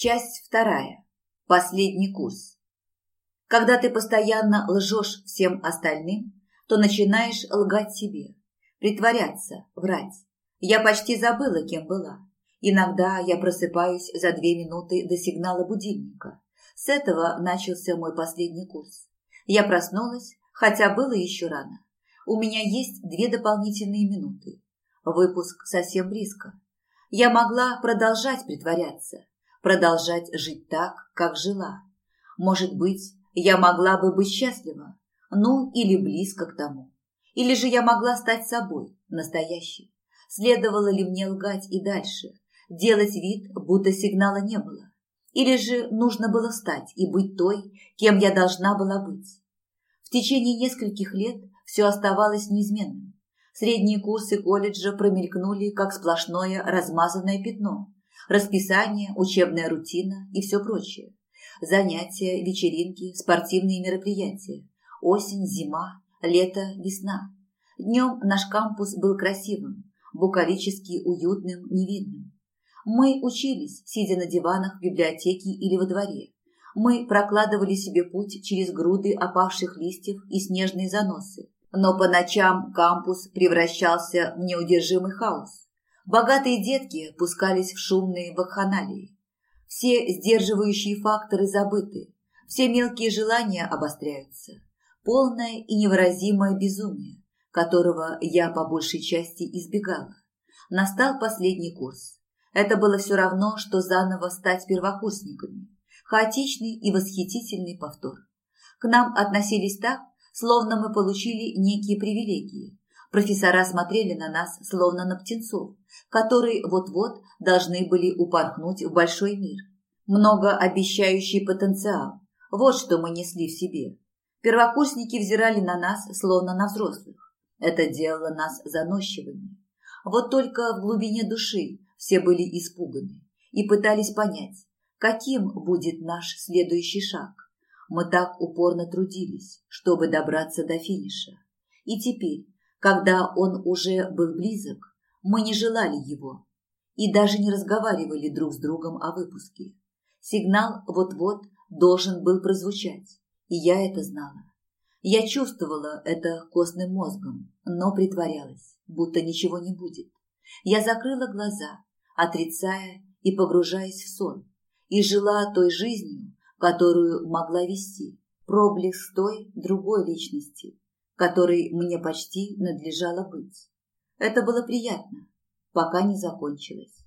Часть вторая. Последний курс. Когда ты постоянно лжешь всем остальным, то начинаешь лгать себе, притворяться, врать. Я почти забыла, кем была. Иногда я просыпаюсь за две минуты до сигнала будильника. С этого начался мой последний курс. Я проснулась, хотя было еще рано. У меня есть две дополнительные минуты. Выпуск совсем близко. Я могла продолжать притворяться, продолжать жить так, как жила. Может быть, я могла бы быть счастлива, ну или близко к тому. Или же я могла стать собой, настоящей. Следовало ли мне лгать и дальше, делать вид, будто сигнала не было? Или же нужно было встать и быть той, кем я должна была быть? В течение нескольких лет все оставалось неизменным. Средние курсы колледжа промелькнули, как сплошное размазанное пятно, расписание, учебная рутина и все прочее. Занятия, вечеринки, спортивные мероприятия. Осень, зима, лето, весна. Днем наш кампус был красивым, букалически уютным, невинным. Мы учились, сидя на диванах в библиотеке или во дворе. Мы прокладывали себе путь через груды опавших листьев и снежные заносы. Но по ночам кампус превращался в неудержимый хаос. Богатые детки пускались в шумные вакханалии. Все сдерживающие факторы забыты, все мелкие желания обостряются. Полное и невыразимое безумие, которого я по большей части избегала. Настал последний курс. Это было все равно, что заново стать первокурсниками. Хаотичный и восхитительный повтор. К нам относились так, словно мы получили некие привилегии, Профессора смотрели на нас, словно на птенцов, которые вот-вот должны были упорхнуть в большой мир. Многообещающий потенциал. Вот что мы несли в себе. Первокурсники взирали на нас, словно на взрослых. Это делало нас заносчивыми. Вот только в глубине души все были испуганы и пытались понять, каким будет наш следующий шаг. Мы так упорно трудились, чтобы добраться до финиша. И теперь, когда он уже был близок, мы не желали его и даже не разговаривали друг с другом о выпуске. Сигнал вот-вот должен был прозвучать, и я это знала. Я чувствовала это костным мозгом, но притворялась, будто ничего не будет. Я закрыла глаза, отрицая и погружаясь в сон, и жила той жизнью, которую могла вести, проблеск той другой личности, которой мне почти надлежало быть. Это было приятно, пока не закончилось.